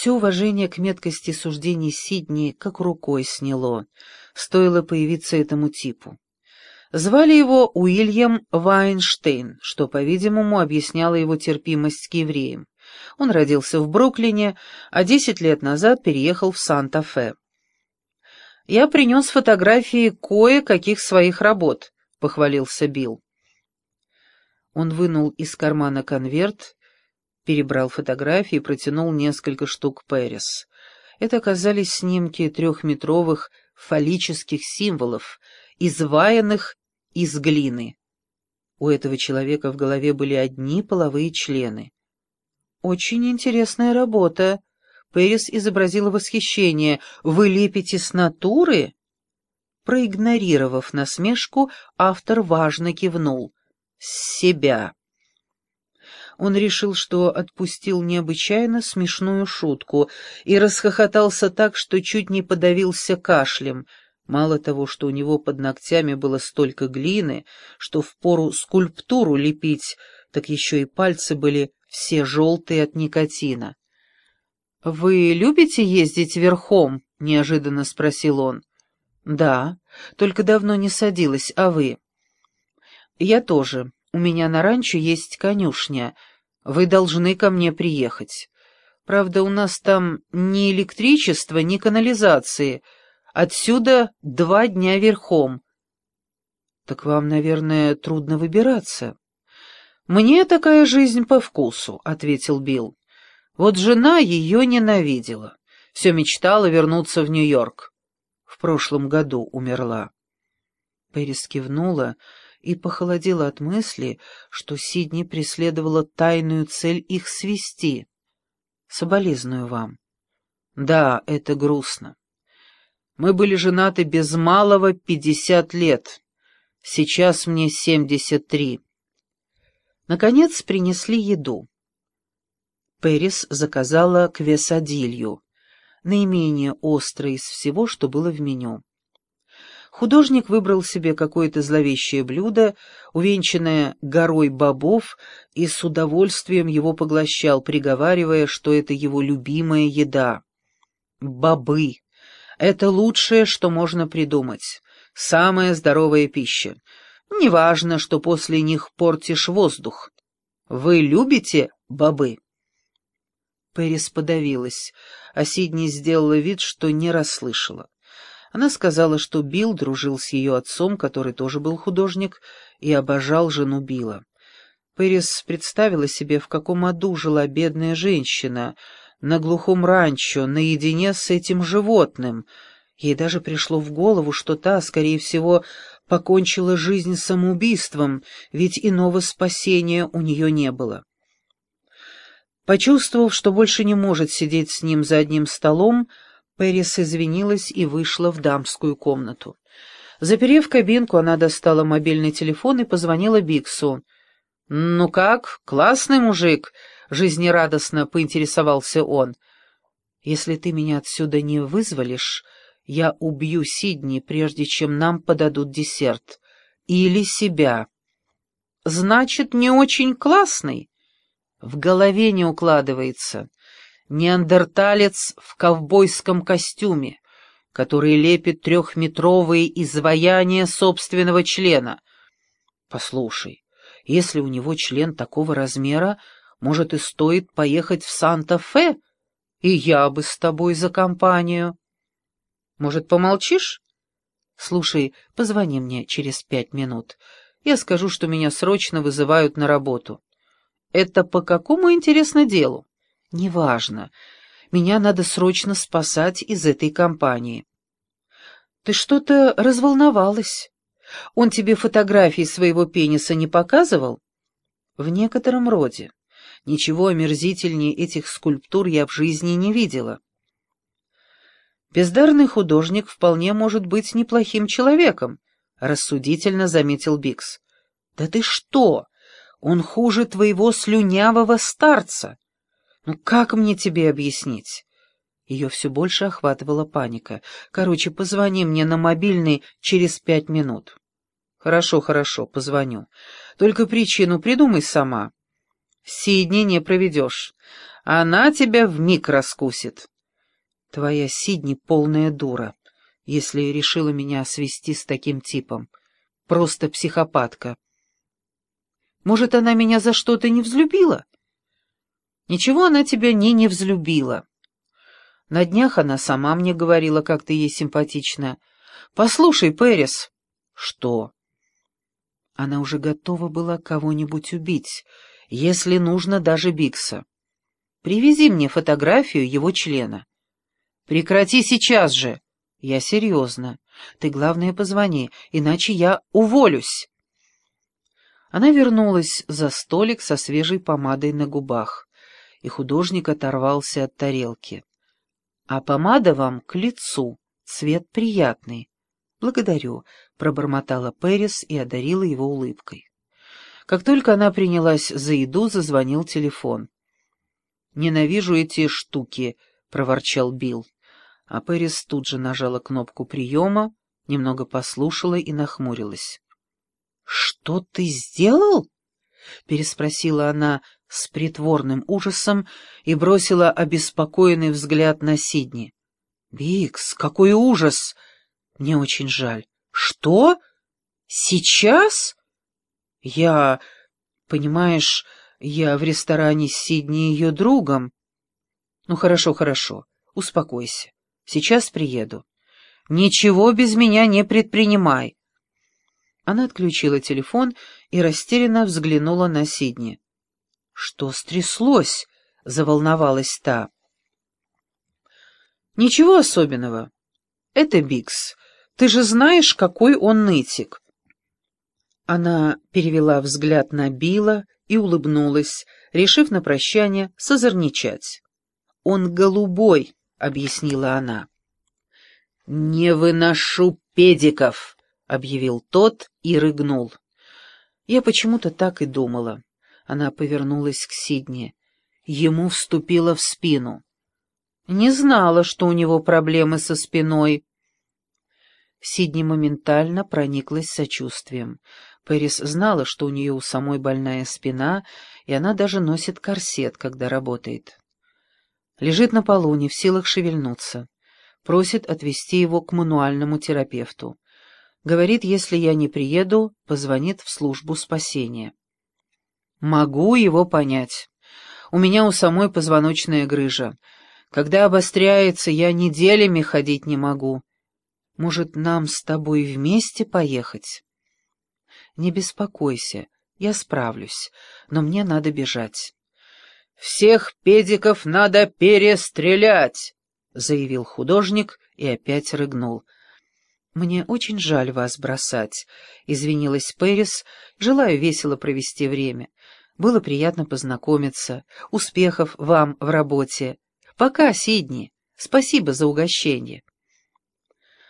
Все уважение к меткости суждений Сидни как рукой сняло. Стоило появиться этому типу. Звали его Уильям Вайнштейн, что, по-видимому, объясняло его терпимость к евреям. Он родился в Бруклине, а десять лет назад переехал в Санта-Фе. «Я принес фотографии кое-каких своих работ», — похвалился Билл. Он вынул из кармана конверт, перебрал фотографии и протянул несколько штук Пэрис. Это оказались снимки трехметровых фаллических символов, изваянных из глины. У этого человека в голове были одни половые члены. «Очень интересная работа», — Пэрис изобразила восхищение. «Вы лепите с натуры?» Проигнорировав насмешку, автор важно кивнул. «С себя». Он решил, что отпустил необычайно смешную шутку и расхохотался так, что чуть не подавился кашлем. Мало того, что у него под ногтями было столько глины, что впору скульптуру лепить, так еще и пальцы были все желтые от никотина. «Вы любите ездить верхом?» — неожиданно спросил он. «Да, только давно не садилась, а вы?» «Я тоже. У меня на ранчо есть конюшня. Вы должны ко мне приехать. Правда, у нас там ни электричества, ни канализации. Отсюда два дня верхом». «Так вам, наверное, трудно выбираться». «Мне такая жизнь по вкусу», — ответил Билл. «Вот жена ее ненавидела. Все мечтала вернуться в Нью-Йорк. В прошлом году умерла». Пэрис кивнула и похолодела от мысли, что Сидни преследовала тайную цель их свести. «Соболезную вам». «Да, это грустно. Мы были женаты без малого пятьдесят лет. Сейчас мне семьдесят три». Наконец принесли еду. Пэрис заказала квесадилью, наименее острое из всего, что было в меню. Художник выбрал себе какое-то зловещее блюдо, увенчанное горой бобов, и с удовольствием его поглощал, приговаривая, что это его любимая еда. Бобы — это лучшее, что можно придумать, самая здоровая пища. Неважно, что после них портишь воздух. Вы любите бобы?» Пэрис подавилась, а Сидни сделала вид, что не расслышала. Она сказала, что Билл дружил с ее отцом, который тоже был художник, и обожал жену Билла. Пэрис представила себе, в каком аду жила бедная женщина, на глухом ранчо, наедине с этим животным. Ей даже пришло в голову, что та, скорее всего, покончила жизнь самоубийством, ведь иного спасения у нее не было. Почувствовав, что больше не может сидеть с ним за одним столом, Пэрис извинилась и вышла в дамскую комнату. Заперев кабинку, она достала мобильный телефон и позвонила Биксу. «Ну как, классный мужик?» — жизнерадостно поинтересовался он. «Если ты меня отсюда не вызволишь, я убью Сидни, прежде чем нам подадут десерт. Или себя. Значит, не очень классный? В голове не укладывается. Неандерталец в ковбойском костюме, который лепит трехметровые изваяния собственного члена. Послушай, если у него член такого размера, может и стоит поехать в Санта-Фе, и я бы с тобой за компанию. Может, помолчишь? Слушай, позвони мне через пять минут. Я скажу, что меня срочно вызывают на работу. Это по какому, интересно, делу? Неважно. Меня надо срочно спасать из этой компании. Ты что-то разволновалась. Он тебе фотографии своего пениса не показывал? В некотором роде. Ничего омерзительнее этих скульптур я в жизни не видела. Бездарный художник вполне может быть неплохим человеком, рассудительно заметил Бикс. Да ты что? Он хуже твоего слюнявого старца. Ну как мне тебе объяснить? Ее все больше охватывала паника. Короче, позвони мне на мобильный через пять минут. Хорошо, хорошо, позвоню. Только причину придумай сама. Сидни не проведешь. Она тебя вмиг раскусит. Твоя Сидни полная дура, если решила меня свести с таким типом. Просто психопатка. Может, она меня за что-то не взлюбила? Ничего она тебя не не взлюбила. На днях она сама мне говорила, как ты ей симпатична. Послушай, Пэрис. Что? Она уже готова была кого-нибудь убить, если нужно даже Бикса. Привези мне фотографию его члена. Прекрати сейчас же. Я серьезно. Ты, главное, позвони, иначе я уволюсь. Она вернулась за столик со свежей помадой на губах, и художник оторвался от тарелки. «А помада вам к лицу, цвет приятный». «Благодарю», — пробормотала Пэрис и одарила его улыбкой. Как только она принялась за еду, зазвонил телефон. «Ненавижу эти штуки», — проворчал Билл. А Пэрис тут же нажала кнопку приема, немного послушала и нахмурилась. «Что ты сделал?» — переспросила она с притворным ужасом и бросила обеспокоенный взгляд на Сидни. «Бикс, какой ужас! Мне очень жаль. Что? Сейчас? Я... Понимаешь, я в ресторане с Сидни ее другом. Ну, хорошо, хорошо, успокойся. Сейчас приеду. Ничего без меня не предпринимай. Она отключила телефон и растерянно взглянула на Сидни. «Что стряслось?» — заволновалась та. «Ничего особенного. Это Бикс. Ты же знаешь, какой он нытик». Она перевела взгляд на Билла и улыбнулась, решив на прощание созерничать. «Он голубой», — объяснила она. «Не выношу педиков», объявил тот и рыгнул. Я почему-то так и думала. Она повернулась к Сидне. Ему вступила в спину. Не знала, что у него проблемы со спиной. Сидни моментально прониклась сочувствием. Пэрис знала, что у нее у самой больная спина, и она даже носит корсет, когда работает. Лежит на полу, не в силах шевельнуться. Просит отвезти его к мануальному терапевту. Говорит, если я не приеду, позвонит в службу спасения. Могу его понять. У меня у самой позвоночная грыжа. Когда обостряется, я неделями ходить не могу. Может, нам с тобой вместе поехать? Не беспокойся, я справлюсь, но мне надо бежать. «Всех педиков надо перестрелять!» — заявил художник и опять рыгнул — «Мне очень жаль вас бросать», — извинилась Пэрис, «желаю весело провести время. Было приятно познакомиться. Успехов вам в работе. Пока, Сидни. Спасибо за угощение».